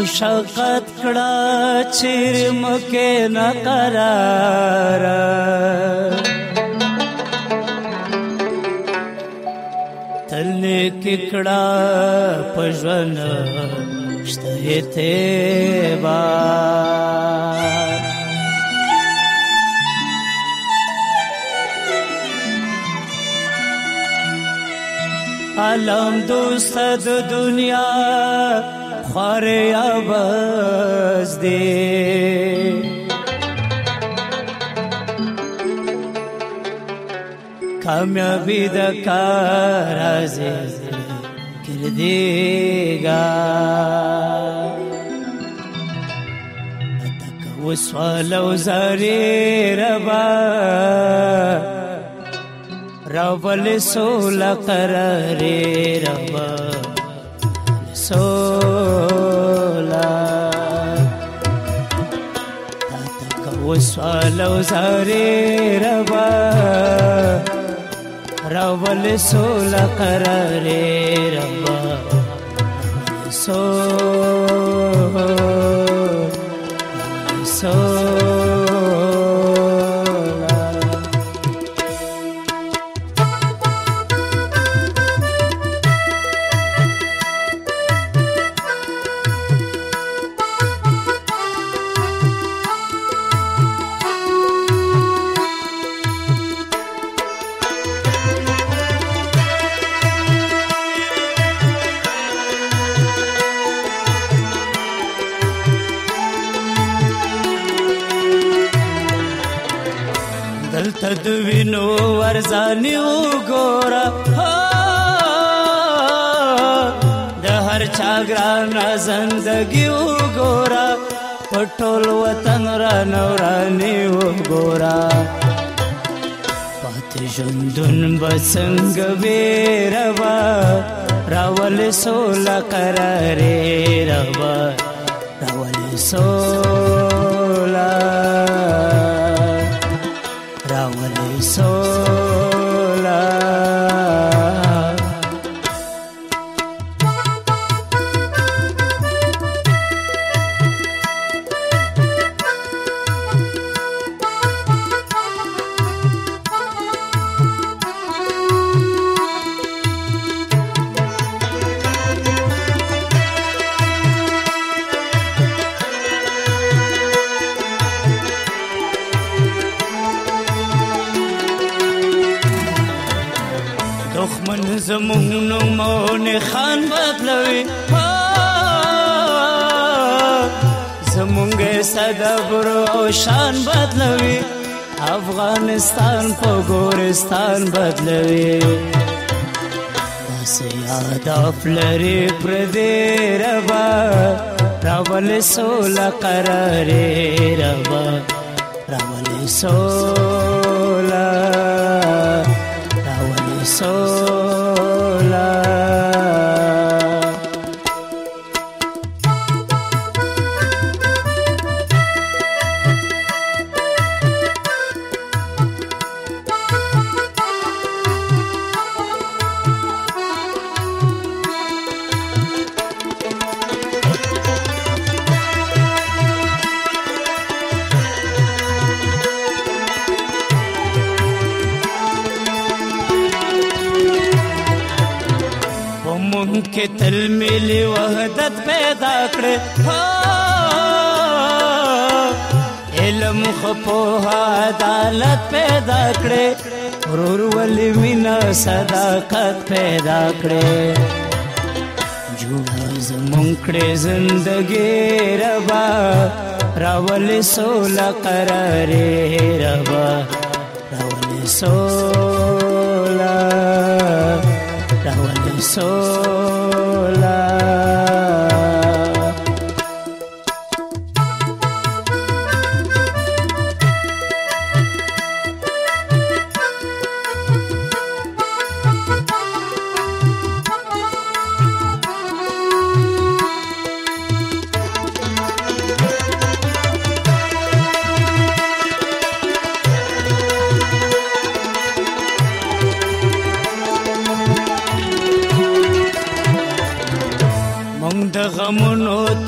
او شقت کړه چیر مکه نه قرار تل ککړه پژن شته ته با عالم دوست د دنیا خوار عباس دی کامیابی د کار عزیز کردیگا تک وسوال او زری ربا رب لسول قرار ربا sola tata kawo swalau sare raba raval sola karare raba so so د وینو ورزانی وګورا د هر چا ګران زندگی وګورا پټول وطن را نورانی وګورا پات ژوندون بسنګ ویروا راول سولا قرار روا راول سولا زمون مون خان بدلوي زمونږ صدا برو شان بدلوي افغانستان په ګورستان بدلوي سیاد افلری پر دې ربا راول سول قرار ربا راول سول راول سول کې تل ملي وحدت پیدا کړې هو علم خپو عدالت پیدا کړې ورور ولې مینا صداقت پیدا کړې جوړ زمون کړې زندګي ربا راول سولا قرار ربا راول سولا soul.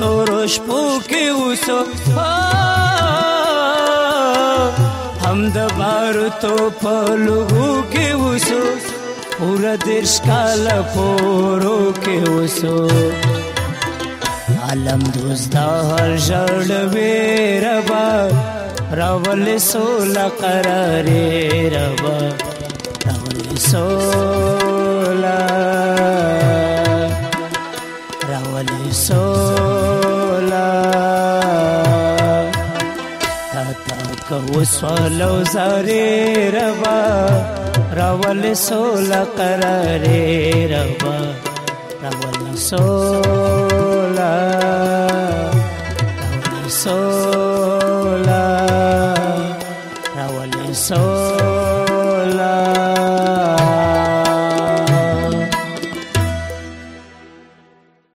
تور شپو کې اوسو هم د بار تو په لوګو کې اوسو پور درش کال پورو کې اوسو عالم دوست هر جړ ویربا راول سول قرار ربا راول سول راول سول سوالو زاري ربا راول سولا قرار ربا راول سولا راول سولا راول سولا